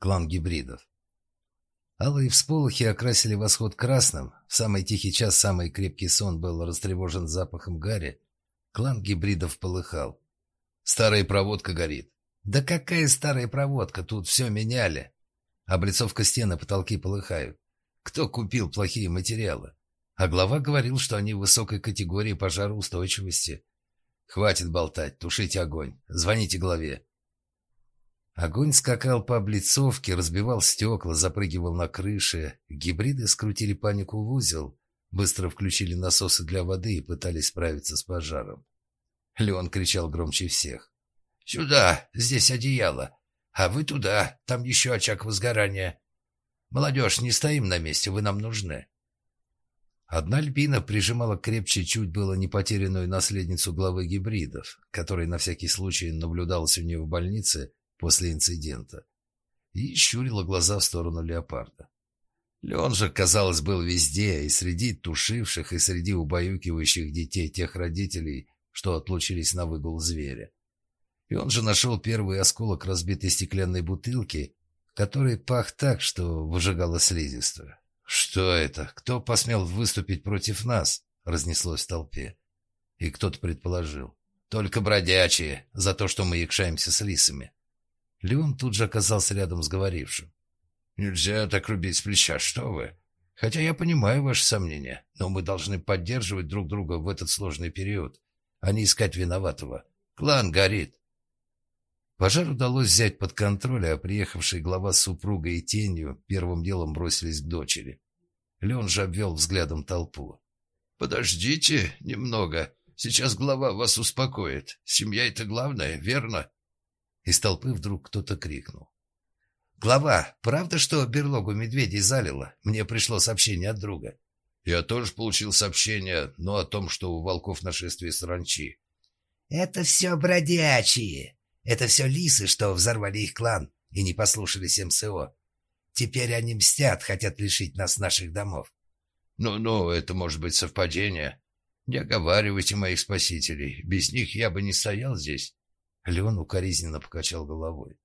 Клан гибридов. Алые всполохи окрасили восход красным. В самый тихий час самый крепкий сон был растревожен запахом гари. Клан гибридов полыхал. «Старая проводка горит». «Да какая старая проводка? Тут все меняли». Облицовка стены, потолки полыхают. Кто купил плохие материалы? А глава говорил, что они высокой категории пожароустойчивости. Хватит болтать, тушите огонь. Звоните главе. Огонь скакал по облицовке, разбивал стекла, запрыгивал на крыши. Гибриды скрутили панику в узел, быстро включили насосы для воды и пытались справиться с пожаром. Леон кричал громче всех. «Сюда! Здесь одеяло! А вы туда! Там еще очаг возгорания! Молодежь, не стоим на месте, вы нам нужны!» Одна Альбина прижимала крепче чуть было не потерянную наследницу главы гибридов, которая на всякий случай наблюдалась у нее в больнице после инцидента и щурила глаза в сторону леопарда. Леон же, казалось, был везде, и среди тушивших, и среди убаюкивающих детей тех родителей, что отлучились на выгул зверя. И он же нашел первый осколок разбитой стеклянной бутылки, который пах так, что выжигало слизистую. «Что это? Кто посмел выступить против нас?» — разнеслось в толпе. И кто-то предположил. «Только бродячие, за то, что мы якшаемся с лисами». Леон тут же оказался рядом с говорившим. «Нельзя так рубить с плеча, что вы? Хотя я понимаю ваши сомнения, но мы должны поддерживать друг друга в этот сложный период, а не искать виноватого. Клан горит». Пожар удалось взять под контроль, а приехавший глава с супругой и тенью первым делом бросились к дочери. Леон же обвел взглядом толпу. «Подождите немного. Сейчас глава вас успокоит. Семья — это главное, верно?» Из толпы вдруг кто-то крикнул. «Глава, правда, что берлогу медведей залило? Мне пришло сообщение от друга». «Я тоже получил сообщение, но о том, что у волков нашествие саранчи». «Это все бродячие. Это все лисы, что взорвали их клан и не послушались МСО. Теперь они мстят, хотят лишить нас наших домов». «Ну-ну, это может быть совпадение. Не оговаривайте моих спасителей. Без них я бы не стоял здесь». Леон укоризненно покачал головой.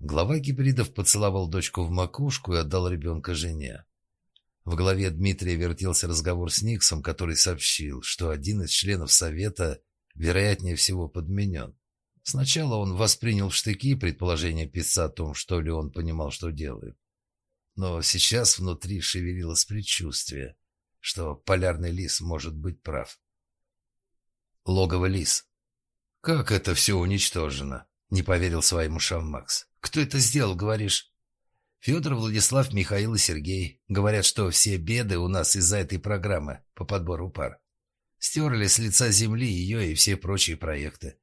Глава гибридов поцеловал дочку в макушку и отдал ребенка жене. В голове Дмитрия вертелся разговор с Никсом, который сообщил, что один из членов Совета, вероятнее всего, подменен. Сначала он воспринял в штыки предположение писца о том, что Леон понимал, что делает. Но сейчас внутри шевелилось предчувствие, что полярный лис может быть прав. Логово лис. «Как это все уничтожено?» — не поверил своим ушам Макс. «Кто это сделал, говоришь?» «Федор, Владислав, Михаил и Сергей. Говорят, что все беды у нас из-за этой программы по подбору пар. Стерли с лица земли ее и все прочие проекты.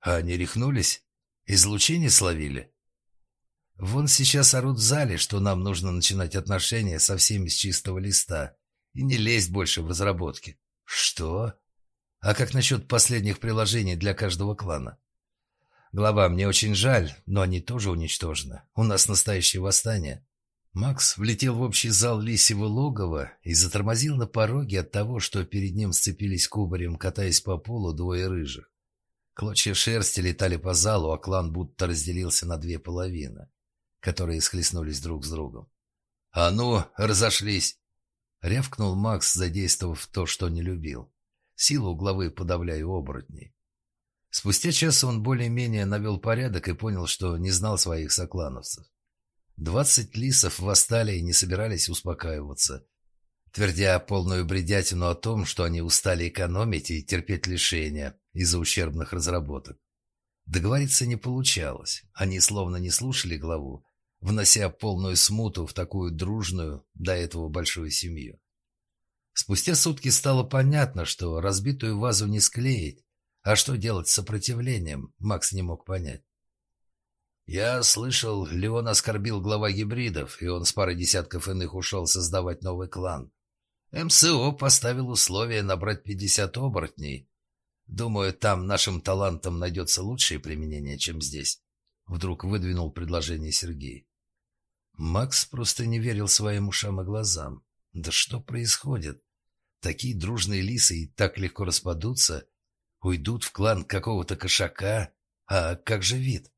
А они рехнулись? Излучение словили?» «Вон сейчас орут в зале, что нам нужно начинать отношения со всеми с чистого листа и не лезть больше в разработки». «Что?» А как насчет последних приложений для каждого клана? Глава, мне очень жаль, но они тоже уничтожены. У нас настоящее восстание. Макс влетел в общий зал лисьего логова и затормозил на пороге от того, что перед ним сцепились кубарем, катаясь по полу двое рыжих. Клочья шерсти летали по залу, а клан будто разделился на две половины, которые схлестнулись друг с другом. «А ну, разошлись!» — рявкнул Макс, задействовав то, что не любил силу главы подавляю оборотней. Спустя час он более-менее навел порядок и понял, что не знал своих соклановцев. Двадцать лисов восстали и не собирались успокаиваться, твердя полную бредятину о том, что они устали экономить и терпеть лишения из-за ущербных разработок. Договориться не получалось, они словно не слушали главу, внося полную смуту в такую дружную, до этого большую семью. Спустя сутки стало понятно, что разбитую вазу не склеить, а что делать с сопротивлением, Макс не мог понять. «Я слышал, Леон оскорбил глава гибридов, и он с парой десятков иных ушел создавать новый клан. МСО поставил условие набрать пятьдесят оборотней. Думаю, там нашим талантам найдется лучшее применение, чем здесь», — вдруг выдвинул предложение Сергей. Макс просто не верил своим ушам и глазам. «Да что происходит? Такие дружные лисы и так легко распадутся, уйдут в клан какого-то кошака, а как же вид?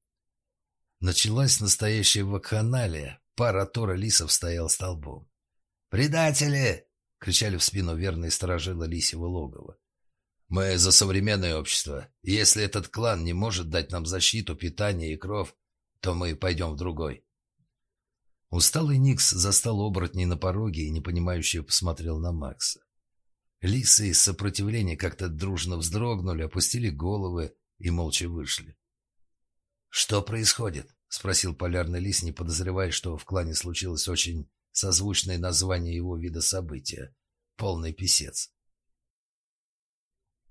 Началась настоящая вакханалия. Пара Тора лисов стоял столбом. «Предатели!» — кричали в спину верные сторожила лисьего логова. «Мы за современное общество. Если этот клан не может дать нам защиту, питание и кров, то мы пойдем в другой». Усталый Никс застал оборотней на пороге и непонимающе посмотрел на Макса. Лисы из сопротивления как-то дружно вздрогнули, опустили головы и молча вышли. «Что происходит?» — спросил полярный лис, не подозревая, что в клане случилось очень созвучное название его вида события — полный писец.